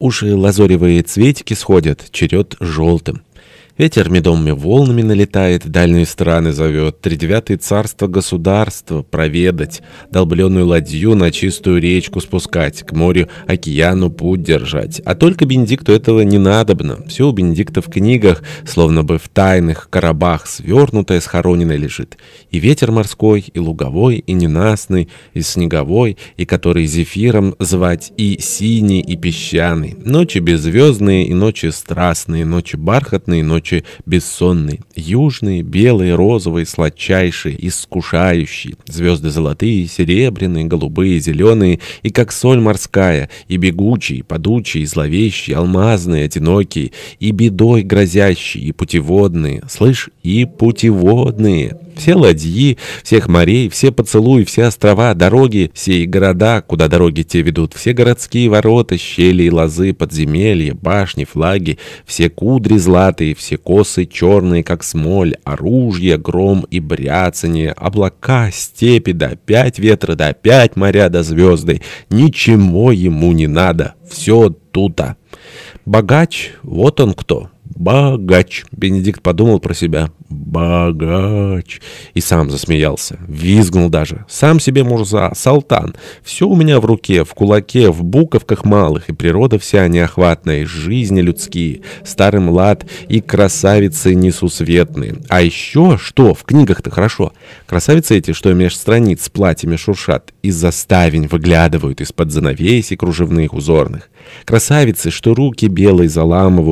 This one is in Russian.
Уши лазоревые цветики сходят, черед желтым. Ветер медовыми волнами налетает, дальние страны зовет, тридевятое царство государства проведать, долбленную ладью на чистую речку спускать, к морю, океану путь держать. А только Бенедикту этого не надобно. Все у Бенедикта в книгах, словно бы в тайных коробах, свернутое, схороненное лежит. И ветер морской, и луговой, и ненастный, и снеговой, и который зефиром звать, и синий, и песчаный. Ночи беззвездные, и ночи страстные, ночи бархатные, ночи ночи бессонные, южные, белые, розовые, сладчайшие, искушающие, звезды золотые, серебряные, голубые, зеленые, и как соль морская, и бегучие, падучие, зловещие, алмазные, одинокие, и бедой грозящие, и путеводные, слышь, и путеводные». Все ладьи, всех морей, все поцелуи, все острова, дороги, все города, куда дороги те ведут, все городские ворота, щели и лозы, подземелья, башни, флаги, все кудри златые, все косы черные, как смоль, оружие, гром и бряцание, облака, степи, да опять ветра, да опять моря, да звезды. Ничего ему не надо, все тута. Богач, вот он кто. Богач. Бенедикт подумал про себя. Богач. И сам засмеялся. Визгнул даже. Сам себе Мурза, Салтан. Все у меня в руке, в кулаке, в буковках малых. И природа вся неохватная, и жизни людские. Старый млад и красавицы несусветные. А еще что? В книгах-то хорошо. Красавицы эти, что меж страниц платьями шуршат, из-за ставень выглядывают из-под занавесей кружевных узорных. Красавицы, что руки белые заламывают,